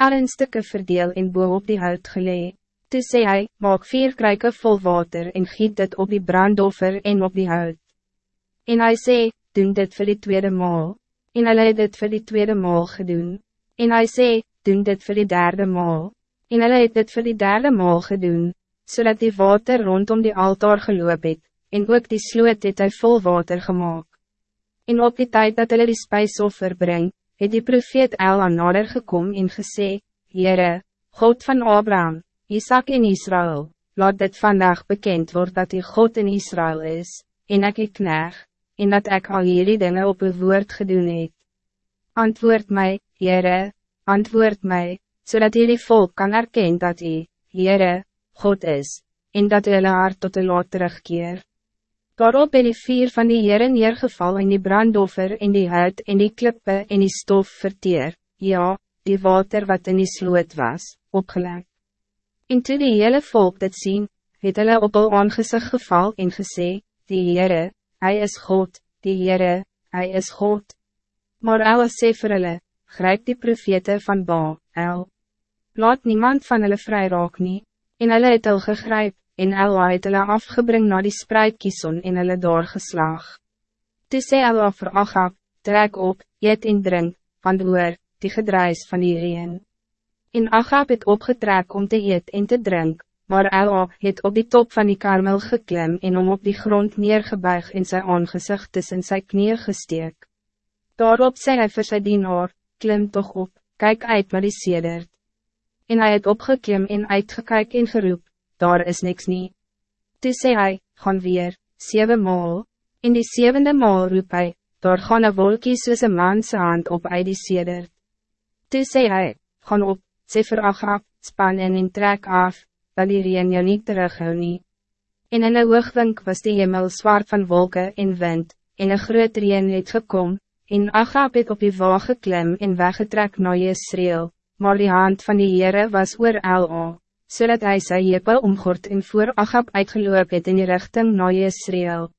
Al in stukken verdeel en boe op die hout gelee. Toe sê hy, maak vier kruike vol water en giet dit op die brandoffer en op die hout. En hij sê, doen dit voor die tweede maal. En hy het dit voor die tweede maal gedoen. En hij sê, doen dit voor die derde maal. En hy het dit voor die derde maal gedoen, zodat die water rondom die altaar geloop het, en ook die sloot het hy vol water gemaakt. En op die tijd dat hulle die spijsoffer brengt, het die profeet El aan nader gekom en gesê, Heere, God van Abraham, Isaac in Israël, laat dit vandaag bekend worden dat hij God in Israël is, en ek ik kneg, en dat ik al hierdie dinge op uw woord gedoen het. Antwoord mij, Heere, antwoord mij, zodat jullie volk kan erkennen dat hij, Heere, God is, en dat hulle hart tot de lot terugkeer. Daarop het die vier van die Heere neergeval in die brandoffer in die huid en die klippe en die stof verteer, ja, die water wat in die sloot was, opgelekt. En toe die hele volk dit sien, het hulle op al aangezig geval en gesê, die Heere, Hij is God, die Heere, Hij is God. Maar El sê vir hulle, grijp die profete van Ba, El. Laat niemand van hulle vry raak nie, en hulle het al gegryp, en El het hulle afgebring na die spruitkieson en hulle daar geslaag. Toe sê El vir Agab, trek op, eet en drink, want hoor, die gedruis van die reen. En Agab het opgetrek om te eet en te drink, maar Ela het op die top van die karmel geklim en om op die grond neergebuig en sy aangezicht tussen sy knieën gesteek. Daarop zei hij vir sy dienaar, klim toch op, kijk uit maar die sedert. En hij het opgeklim en uitgekyk en geroep, daar is niks nie. Toe sê hy, gaan weer, zeven maal, in die zevende maal roep hy, daar gaan een wolkie soos een manse hand op uit die sedert. Toe sê hy, gaan op, sê vir Agab, span en en trek af, dat die reen jou niet terughou nie. En in een hoogwink was die hemel zwaar van wolken en wind, en een groot reen het gekom, en Agab het op die waag geklim en weggetrek na Jesreel, maar die hand van die Heere was oor L.A., zodat so hij sy hepel omgort en voor Agab uitgeloop het in die richting na Jesreel.